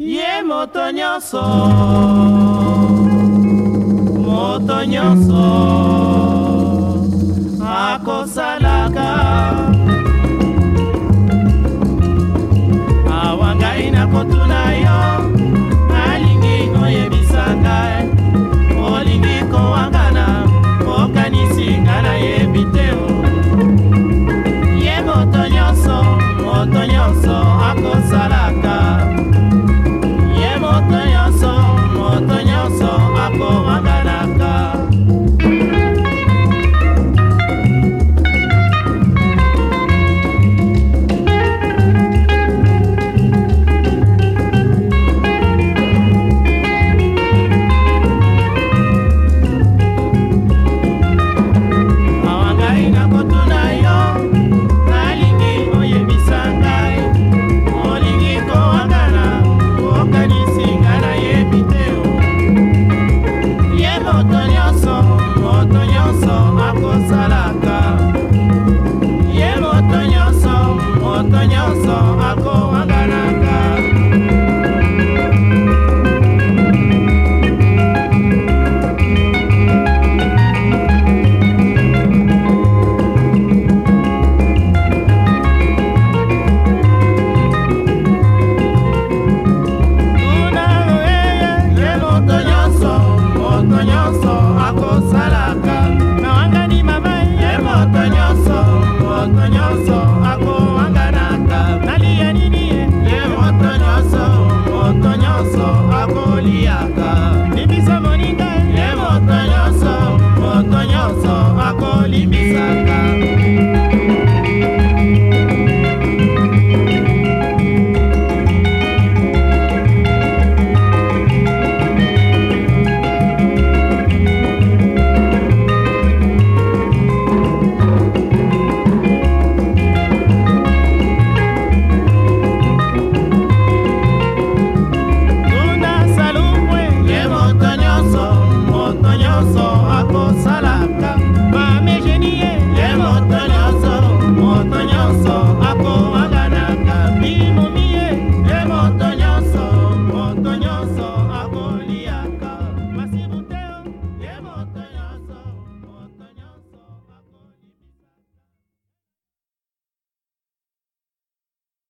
ye moto nyonso moto nyonso akosalaka awa ngai nakotuna yo nalingi oyebisa ngai e. olingi kowangana okanisi nga nayebi te o ye moto nyonso moto nyonso akosalaka me.